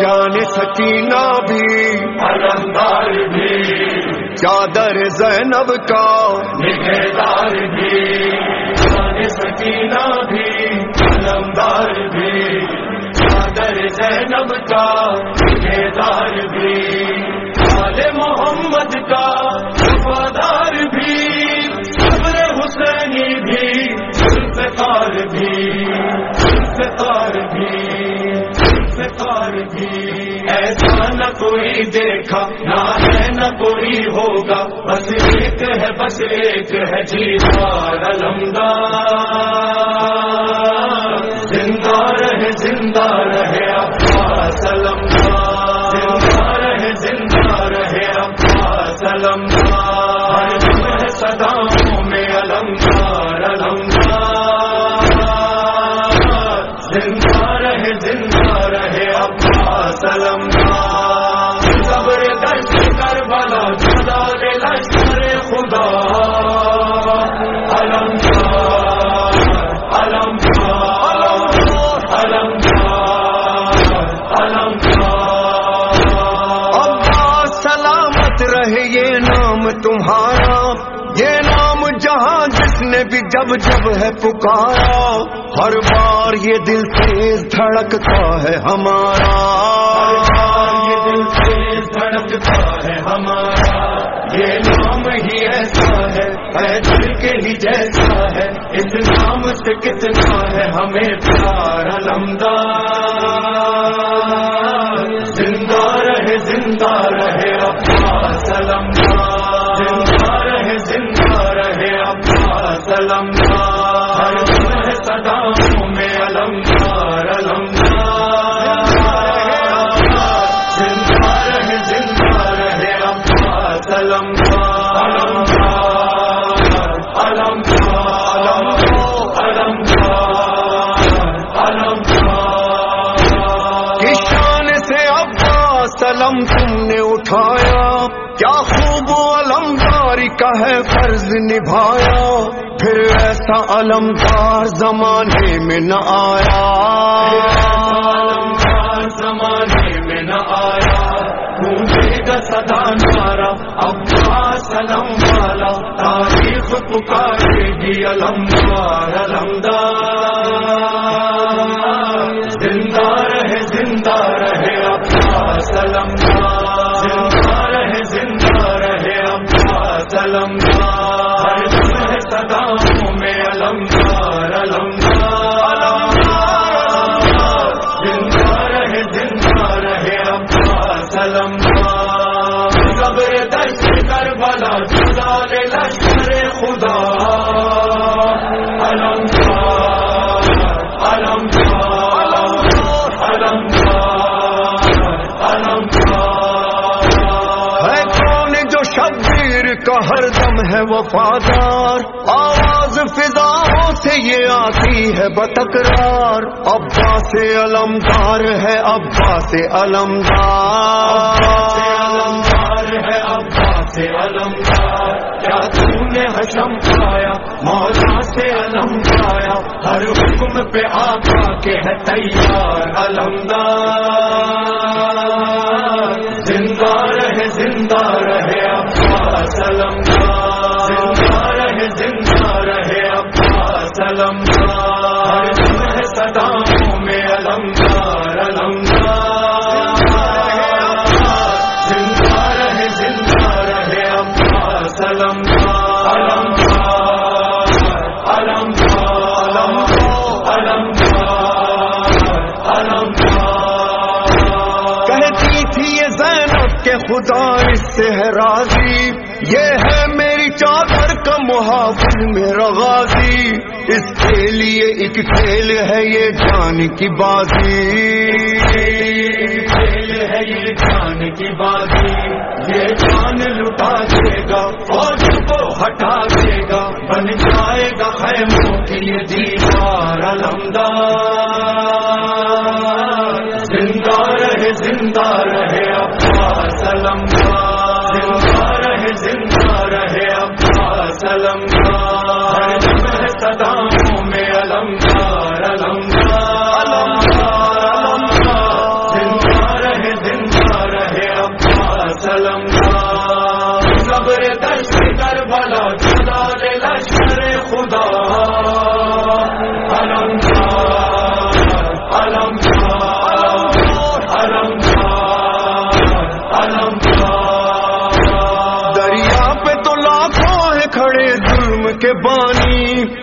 جان سکینہ بھی علمدار بھی چادر زینب کا۔ نگہدار بھی۔ جان سکینہ بھی علمدار بھی چادر زینب کا نگہدار بھی۔ کوئی دیکھا، نہ ہے، نہ کوئی ہوگا۔ بس ایک ہے، بس ایک ہے جیوار علمدار زندہ رہے زندہ رہے عباس علمدار زندہ رہے زندہ رہے عباس سلم سلامت رہے یہ نام تمہارا، یہ نام جہاں جس نے بھی جب جب ہے پکارا۔ ہر بار یہ دل تیز دھڑکتا ہے ہمارا۔ یہ دل تیز دھڑکتا ہے ہمارا۔ یہ نام ہی ایسا ہے دل کے ہی جیسا ہے۔ اس نام سے کتنا ہے ہمیں پیار، علمدار۔ وسلم. کا ہے فرض نبھایا، پھر ایسا علمدار زمانے میں نہ آیا۔ علمدار زمانے میں نہ آیا گا سدا نارا عباس علم والا، تاریخ پکارے گی علمدار علمدار۔ میں علمدار علمدار زندہ رہے زندہ رہے عباس علمدار دشت خدا لے لشکر خدا علمدار علمدار علمدار علمدار ہے کون جو شبیر کا ہر دم ہے وفادار سے یہ آتی ہے بتکرار۔ ابا سے علمدار ہے ابا سے علمدار علمدار ہے ابا سے علمدار۔ کیا تم نے حشم پایا مولا سے علم ہر حکم پہ آقا کے ہے تیار، علمدار۔ عباس میں علمدار علمدار زندہ رہے زندہ رہے عباس علمدار علمدار علمدار علمدار علمدار کہتی تھی یہ زینب کے خدا اس سے ہے راضی، یہ ہے کا محافظ میرا غازی۔ اس کے لیے ایک کھیل ہے یہ جان کی بازی۔ کھیل ہے یہ جان کی بازی یہ جان لٹا دے گا فوج کو ہٹا دے گا، بن جائے گا خیموں کی یہ دیوار علمدار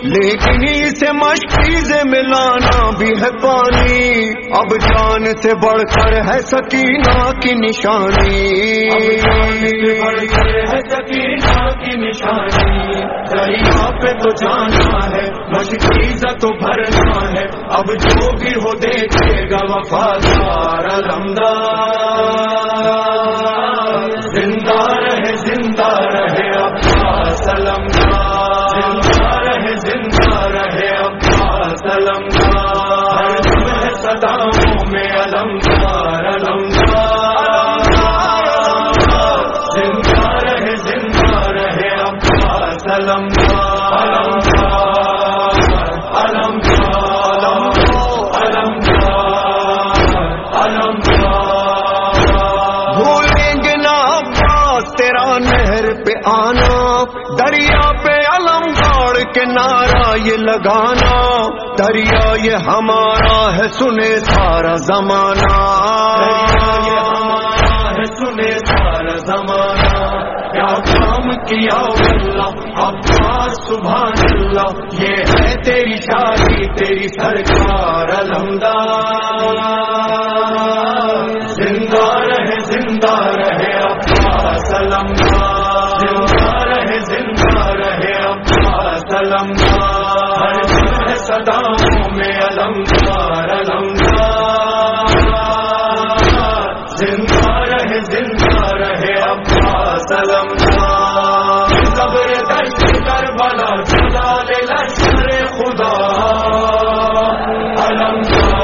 لیکن اسے مشکیزیں ملانا بھی ہے پانی۔ اب جان سے بڑھ کر ہے سکینہ کی نشانی۔ ہے سکینہ کی نشانی۔ دریا پہ تو جانا ہے مشکیز تو بھرنا ہے۔ اب جو بھی ہو دیکھے گا، وفادار الحمدار آنا، دریا پہ کے نعرہ یہ لگانا، دریا یہ ہمارا ہے، سنے سارا زمانہ۔ یہ ہمارا ہے، سنے سارا زمانہ۔ کیا کام کیا اللہ عباس سبحان اللہ یہ ہے تیری شادی تیری سرکار الحمدہ المار سداؤں میں المار المار زندہ رہے زندہ رہے عباس المار قبر دشت کر بلا جلال لشکر خدا المار